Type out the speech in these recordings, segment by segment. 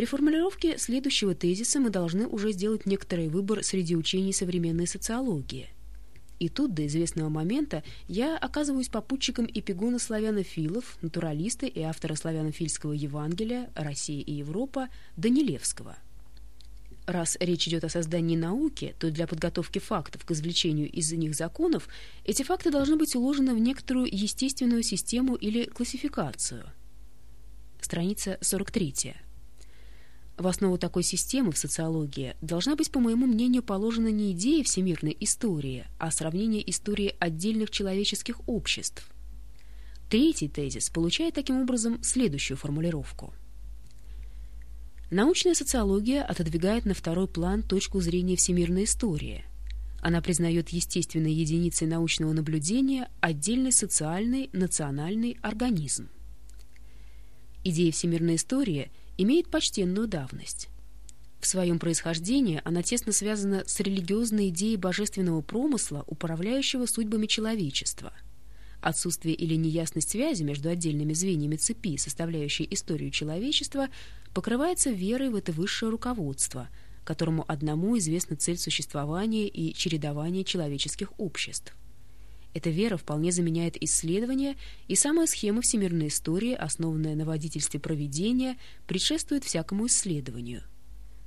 При формулировке следующего тезиса мы должны уже сделать некоторый выбор среди учений современной социологии. И тут до известного момента я оказываюсь попутчиком эпигона славянофилов, натуралиста и автора славянофильского Евангелия «Россия и Европа» Данилевского. Раз речь идет о создании науки, то для подготовки фактов к извлечению из них законов эти факты должны быть уложены в некоторую естественную систему или классификацию. Страница 43. В основу такой системы в социологии должна быть, по моему мнению, положена не идея всемирной истории, а сравнение истории отдельных человеческих обществ. Третий тезис получает таким образом следующую формулировку. Научная социология отодвигает на второй план точку зрения всемирной истории. Она признает естественной единицей научного наблюдения отдельный социальный национальный организм. Идея всемирной истории – имеет почтенную давность. В своем происхождении она тесно связана с религиозной идеей божественного промысла, управляющего судьбами человечества. Отсутствие или неясность связи между отдельными звеньями цепи, составляющей историю человечества, покрывается верой в это высшее руководство, которому одному известна цель существования и чередования человеческих обществ. Эта вера вполне заменяет исследования, и самая схема всемирной истории, основанная на водительстве проведения, предшествует всякому исследованию.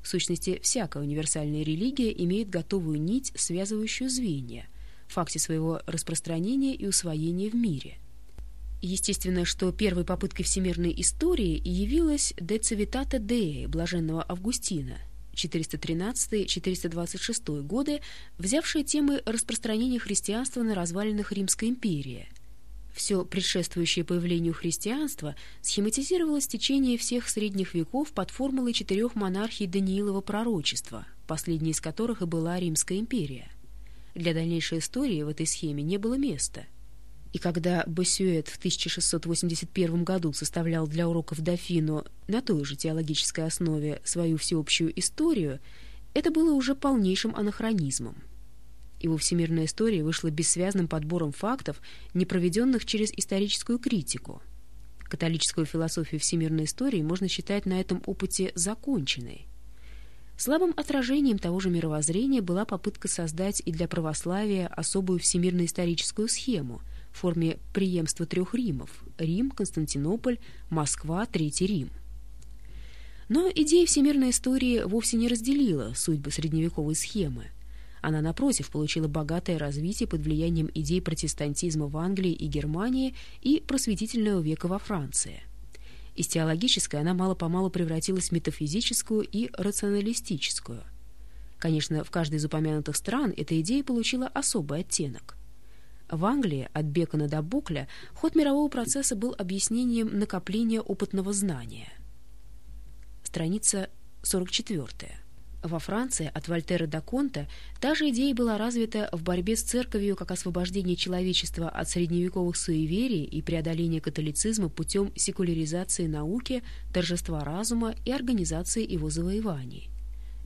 В сущности, всякая универсальная религия имеет готовую нить, связывающую звенья, в факте своего распространения и усвоения в мире. Естественно, что первой попыткой всемирной истории явилась «De Civitate Dei» блаженного Августина – 413-426 годы, взявшие темы распространения христианства на развалинах Римской империи. Все предшествующее появлению христианства схематизировалось течение всех средних веков под формулой четырех монархий Даниилова пророчества, последней из которых и была Римская империя. Для дальнейшей истории в этой схеме не было места. И когда Боссюэт в 1681 году составлял для уроков Дофину на той же теологической основе свою всеобщую историю, это было уже полнейшим анахронизмом. Его всемирная история вышла бессвязным подбором фактов, не проведенных через историческую критику. Католическую философию всемирной истории можно считать на этом опыте законченной. Слабым отражением того же мировоззрения была попытка создать и для православия особую всемирно-историческую схему – в форме преемства трех Римов – Рим, Константинополь, Москва, Третий Рим. Но идея всемирной истории вовсе не разделила судьбы средневековой схемы. Она, напротив, получила богатое развитие под влиянием идей протестантизма в Англии и Германии и просветительного века во Франции. Из теологической она мало-помалу превратилась в метафизическую и рационалистическую. Конечно, в каждой из упомянутых стран эта идея получила особый оттенок – в Англии от Бекона до Букля ход мирового процесса был объяснением накопления опытного знания. Страница 44. Во Франции от Вольтера до Конта та же идея была развита в борьбе с церковью как освобождение человечества от средневековых суеверий и преодоления католицизма путем секуляризации науки, торжества разума и организации его завоеваний.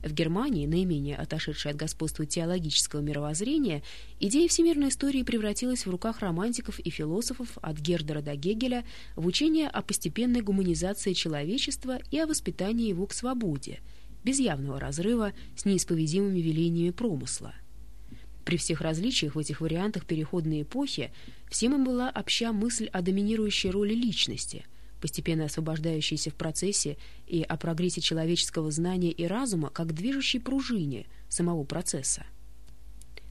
В Германии, наименее отошедшей от господства теологического мировоззрения, идея всемирной истории превратилась в руках романтиков и философов от Гердера до Гегеля в учение о постепенной гуманизации человечества и о воспитании его к свободе, без явного разрыва с неисповедимыми велениями промысла. При всех различиях в этих вариантах переходной эпохи всем им была обща мысль о доминирующей роли личности – постепенно освобождающейся в процессе, и о прогрессе человеческого знания и разума как движущей пружине самого процесса.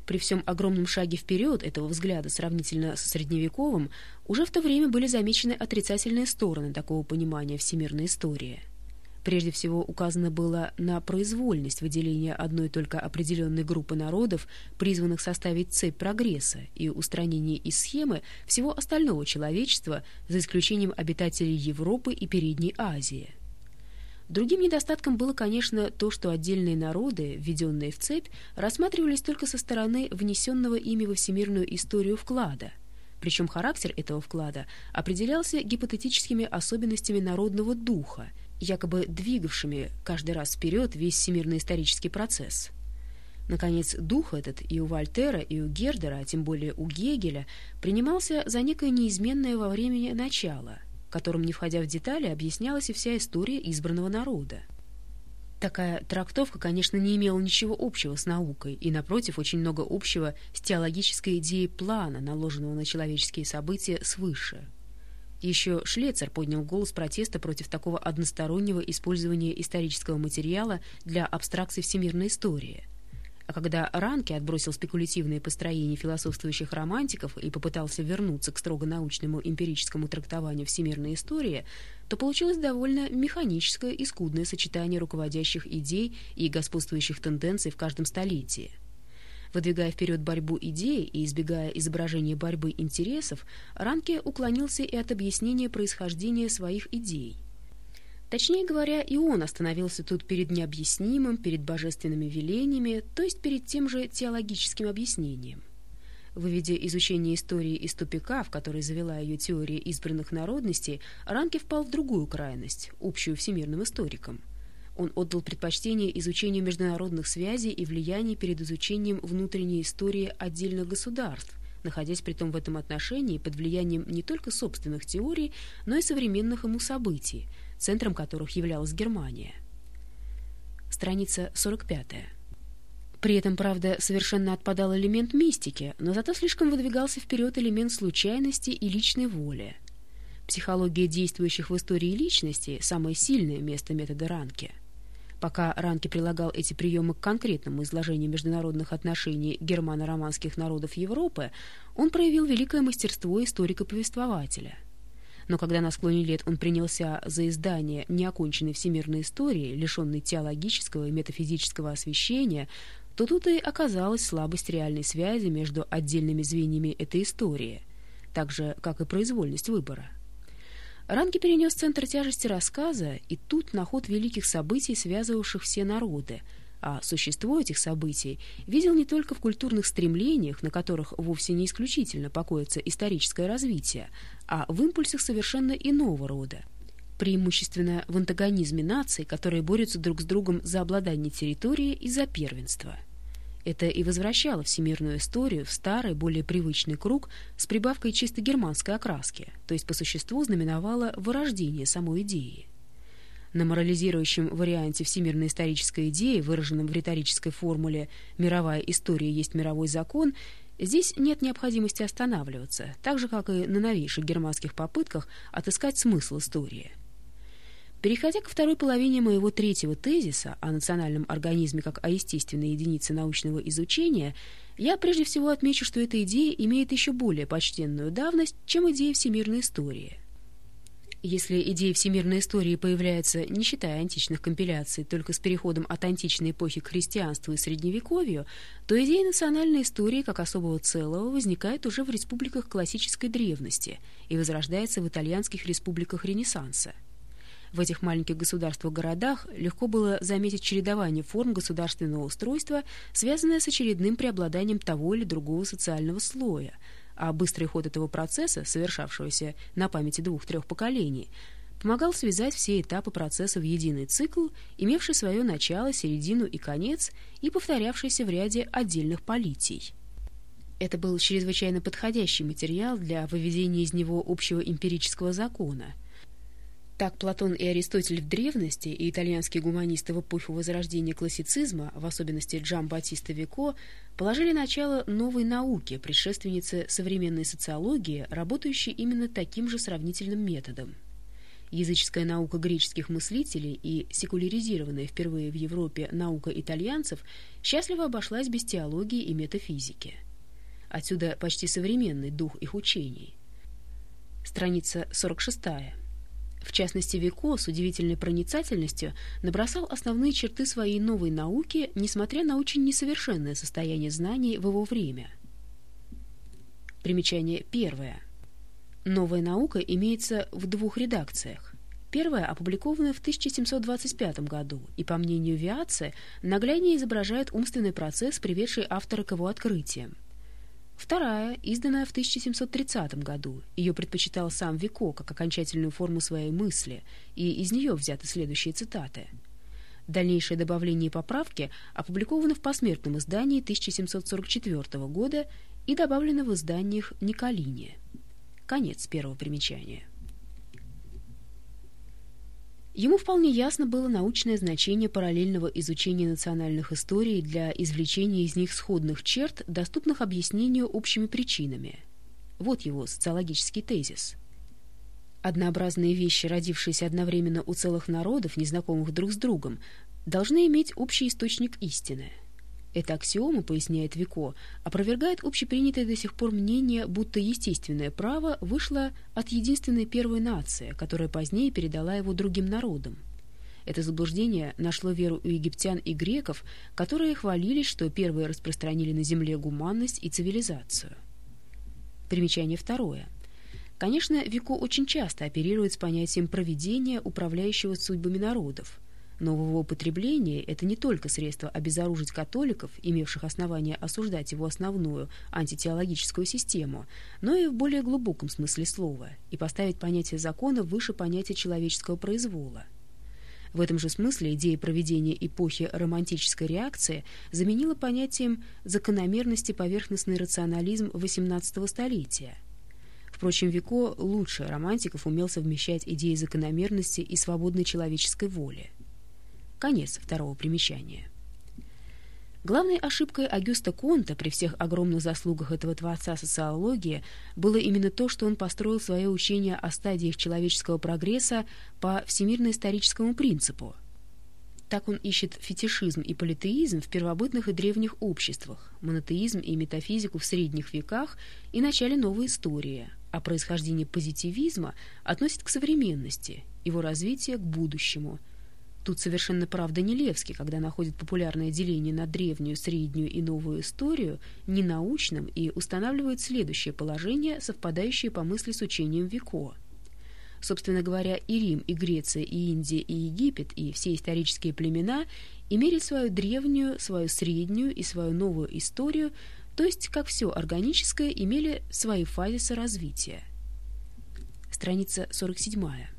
При всем огромном шаге вперед этого взгляда сравнительно со средневековым уже в то время были замечены отрицательные стороны такого понимания всемирной истории – Прежде всего указано было на произвольность выделения одной только определенной группы народов, призванных составить цепь прогресса и устранение из схемы всего остального человечества, за исключением обитателей Европы и Передней Азии. Другим недостатком было, конечно, то, что отдельные народы, введенные в цепь, рассматривались только со стороны внесенного ими во всемирную историю вклада. Причем характер этого вклада определялся гипотетическими особенностями народного духа – якобы двигавшими каждый раз вперед весь всемирный исторический процесс. Наконец, дух этот и у Вольтера, и у Гердера, а тем более у Гегеля, принимался за некое неизменное во времени начало, которым, не входя в детали, объяснялась и вся история избранного народа. Такая трактовка, конечно, не имела ничего общего с наукой и, напротив, очень много общего с теологической идеей плана, наложенного на человеческие события свыше. Еще Шлецер поднял голос протеста против такого одностороннего использования исторического материала для абстракции всемирной истории – а когда Ранке отбросил спекулятивные построения философствующих романтиков и попытался вернуться к строго научному эмпирическому трактованию всемирной истории, то получилось довольно механическое и скудное сочетание руководящих идей и господствующих тенденций в каждом столетии. Выдвигая вперед борьбу идей и избегая изображения борьбы интересов, Ранке уклонился и от объяснения происхождения своих идей – Точнее говоря, и он остановился тут перед необъяснимым, перед божественными велениями, то есть перед тем же теологическим объяснением. Выведя изучение истории из тупика, в который завела ее теория избранных народностей, Ранке впал в другую крайность, общую всемирным историкам. Он отдал предпочтение изучению международных связей и влияний перед изучением внутренней истории отдельных государств, находясь при том в этом отношении под влиянием не только собственных теорий, но и современных ему событий – центром которых являлась Германия. Страница 45. При этом, правда, совершенно отпадал элемент мистики, но зато слишком выдвигался вперед элемент случайности и личной воли. Психология действующих в истории личностей – самое сильное место метода Ранке. Пока Ранке прилагал эти приемы к конкретному изложению международных отношений германо-романских народов Европы, он проявил великое мастерство историка-повествователя – но когда на склоне лет он принялся за издание неоконченной всемирной истории, лишенной теологического и метафизического освещения, то тут и оказалась слабость реальной связи между отдельными звеньями этой истории, так же, как и произвольность выбора. Ранки перенес центр тяжести рассказа, и тут на ход великих событий, связывавших все народы – а существо этих событий видел не только в культурных стремлениях, на которых вовсе не исключительно покоится историческое развитие, а в импульсах совершенно иного рода. Преимущественно в антагонизме наций, которые борются друг с другом за обладание территорией и за первенство. Это и возвращало всемирную историю в старый, более привычный круг с прибавкой чисто германской окраски, то есть по существу знаменовало вырождение самой идеи. На морализирующем варианте всемирной исторической идеи, выраженном в риторической формуле «мировая история есть мировой закон», здесь нет необходимости останавливаться, так же, как и на новейших германских попытках отыскать смысл истории. Переходя ко второй половине моего третьего тезиса о национальном организме как о естественной единице научного изучения, я прежде всего отмечу, что эта идея имеет еще более почтенную давность, чем идея всемирной истории – если идея всемирной истории появляется, не считая античных компиляций, только с переходом от античной эпохи к христианству и средневековью, то идея национальной истории как особого целого возникает уже в республиках классической древности и возрождается в итальянских республиках Ренессанса. В этих маленьких государствах-городах легко было заметить чередование форм государственного устройства, связанное с очередным преобладанием того или другого социального слоя – а быстрый ход этого процесса, совершавшегося на памяти двух-трех поколений, помогал связать все этапы процесса в единый цикл, имевший свое начало, середину и конец и повторявшийся в ряде отдельных политий. Это был чрезвычайно подходящий материал для выведения из него общего эмпирического закона – так Платон и Аристотель в древности и итальянские гуманисты в эпоху возрождения классицизма, в особенности Джам Батиста Вико, положили начало новой науке, предшественнице современной социологии, работающей именно таким же сравнительным методом. Языческая наука греческих мыслителей и секуляризированная впервые в Европе наука итальянцев счастливо обошлась без теологии и метафизики. Отсюда почти современный дух их учений. Страница 46. В частности, Вико с удивительной проницательностью набросал основные черты своей новой науки, несмотря на очень несовершенное состояние знаний в его время. Примечание первое. Новая наука имеется в двух редакциях. Первая опубликована в 1725 году и, по мнению Виаце, нагляднее изображает умственный процесс, приведший автора к его открытиям. Вторая, изданная в 1730 году. Ее предпочитал сам Вико как окончательную форму своей мысли, и из нее взяты следующие цитаты. Дальнейшее добавление и поправки опубликованы в посмертном издании 1744 года и добавлено в изданиях Николине. Конец первого примечания. Ему вполне ясно было научное значение параллельного изучения национальных историй для извлечения из них сходных черт, доступных объяснению общими причинами. Вот его социологический тезис. Однообразные вещи, родившиеся одновременно у целых народов, незнакомых друг с другом, должны иметь общий источник истины. Эта аксиома, поясняет Вико, опровергает общепринятое до сих пор мнение, будто естественное право вышло от единственной первой нации, которая позднее передала его другим народам. Это заблуждение нашло веру у египтян и греков, которые хвалились, что первые распространили на земле гуманность и цивилизацию. Примечание второе. Конечно, Вико очень часто оперирует с понятием проведения, управляющего судьбами народов – Нового употребления это не только средство обезоружить католиков, имевших основания осуждать его основную антитеологическую систему, но и в более глубоком смысле слова, и поставить понятие закона выше понятия человеческого произвола. В этом же смысле идея проведения эпохи романтической реакции заменила понятием закономерности поверхностный рационализм XVIII столетия. Впрочем, Вико лучше романтиков умел совмещать идеи закономерности и свободной человеческой воли. Конец второго примечания. Главной ошибкой Агюста Конта при всех огромных заслугах этого творца социологии было именно то, что он построил свое учение о стадиях человеческого прогресса по всемирно-историческому принципу. Так он ищет фетишизм и политеизм в первобытных и древних обществах, монотеизм и метафизику в средних веках и начале новой истории, а происхождение позитивизма относит к современности, его развитие к будущему – Тут совершенно правда не Левский, когда находит популярное деление на древнюю, среднюю и новую историю ненаучным и устанавливает следующее положение, совпадающее по мысли с учением Вико. Собственно говоря, и Рим, и Греция, и Индия, и Египет, и все исторические племена имели свою древнюю, свою среднюю и свою новую историю, то есть, как все органическое, имели свои фазисы развития. Страница 47.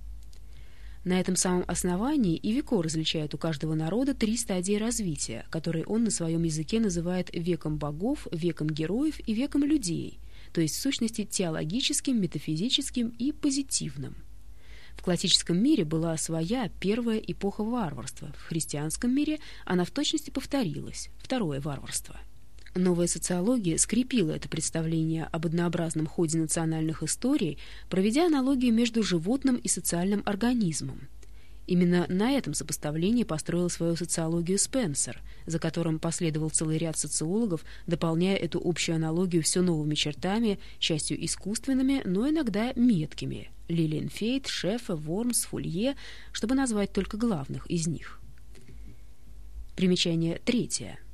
На этом самом основании и Вико различает у каждого народа три стадии развития, которые он на своем языке называет веком богов, веком героев и веком людей, то есть в сущности теологическим, метафизическим и позитивным. В классическом мире была своя первая эпоха варварства, в христианском мире она в точности повторилась, второе варварство – Новая социология скрепила это представление об однообразном ходе национальных историй, проведя аналогию между животным и социальным организмом. Именно на этом сопоставлении построил свою социологию Спенсер, за которым последовал целый ряд социологов, дополняя эту общую аналогию все новыми чертами, частью искусственными, но иногда меткими – Лилиенфейт, Шефа, Вормс, Фулье, чтобы назвать только главных из них. Примечание третье –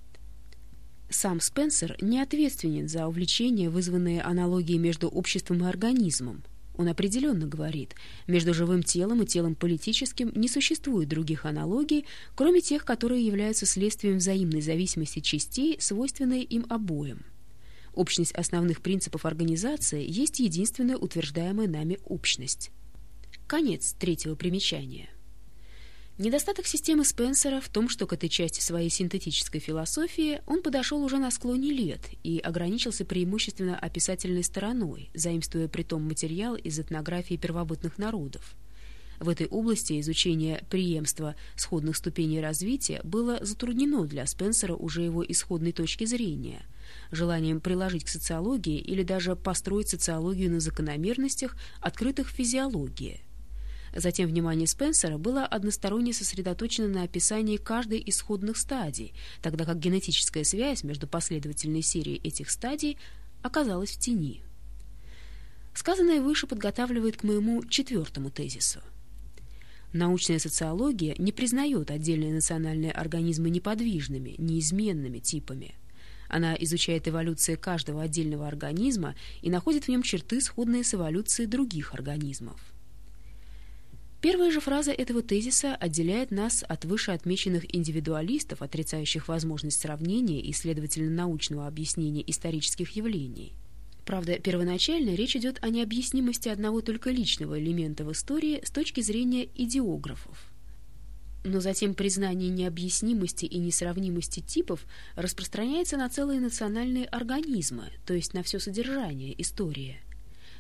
сам Спенсер не ответственен за увлечения, вызванные аналогией между обществом и организмом. Он определенно говорит, между живым телом и телом политическим не существует других аналогий, кроме тех, которые являются следствием взаимной зависимости частей, свойственной им обоим. Общность основных принципов организации есть единственная утверждаемая нами общность. Конец третьего примечания. Недостаток системы Спенсера в том, что к этой части своей синтетической философии он подошел уже на склоне лет и ограничился преимущественно описательной стороной, заимствуя притом материал из этнографии первобытных народов. В этой области изучение преемства сходных ступеней развития было затруднено для Спенсера уже его исходной точки зрения, желанием приложить к социологии или даже построить социологию на закономерностях, открытых в физиологии – Затем внимание Спенсера было односторонне сосредоточено на описании каждой исходных стадий, тогда как генетическая связь между последовательной серией этих стадий оказалась в тени. Сказанное выше подготавливает к моему четвертому тезису. Научная социология не признает отдельные национальные организмы неподвижными, неизменными типами. Она изучает эволюцию каждого отдельного организма и находит в нем черты, сходные с эволюцией других организмов. Первая же фраза этого тезиса отделяет нас от вышеотмеченных индивидуалистов, отрицающих возможность сравнения и, следовательно, научного объяснения исторических явлений. Правда, первоначально речь идет о необъяснимости одного только личного элемента в истории с точки зрения идеографов. Но затем признание необъяснимости и несравнимости типов распространяется на целые национальные организмы, то есть на все содержание истории –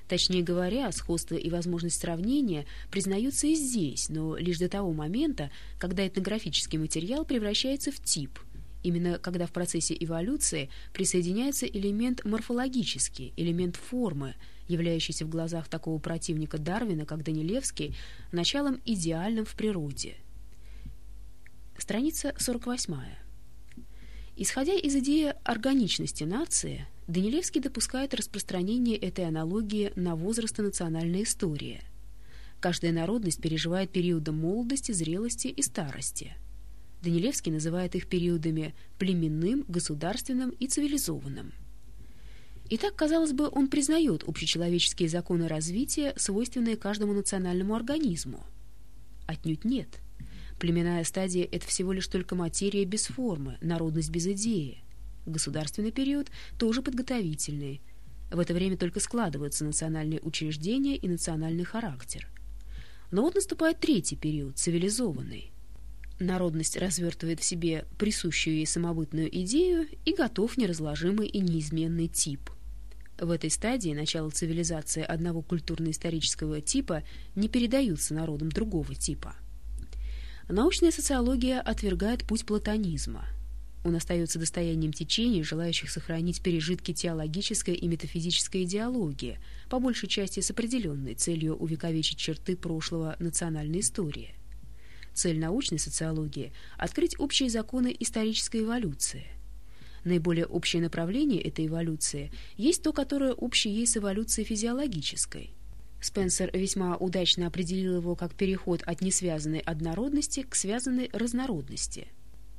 Точнее говоря, сходство и возможность сравнения признаются и здесь, но лишь до того момента, когда этнографический материал превращается в тип, именно когда в процессе эволюции присоединяется элемент морфологический, элемент формы, являющийся в глазах такого противника Дарвина, как Данилевский, началом идеальным в природе. Страница 48. Исходя из идеи органичности нации, Данилевский допускает распространение этой аналогии на возраст и национальной истории. Каждая народность переживает периоды молодости, зрелости и старости. Данилевский называет их периодами племенным, государственным и цивилизованным. Итак, казалось бы, он признает общечеловеческие законы развития, свойственные каждому национальному организму. Отнюдь нет. Племенная стадия – это всего лишь только материя без формы, народность без идеи. Государственный период тоже подготовительный. В это время только складываются национальные учреждения и национальный характер. Но вот наступает третий период, цивилизованный. Народность развертывает в себе присущую ей самобытную идею и готов неразложимый и неизменный тип. В этой стадии начало цивилизации одного культурно-исторического типа не передаются народам другого типа. Научная социология отвергает путь платонизма – он остается достоянием течений, желающих сохранить пережитки теологической и метафизической идеологии, по большей части с определенной целью увековечить черты прошлого национальной истории. Цель научной социологии – открыть общие законы исторической эволюции. Наиболее общее направление этой эволюции есть то, которое общее ей с эволюцией физиологической. Спенсер весьма удачно определил его как переход от несвязанной однородности к связанной разнородности –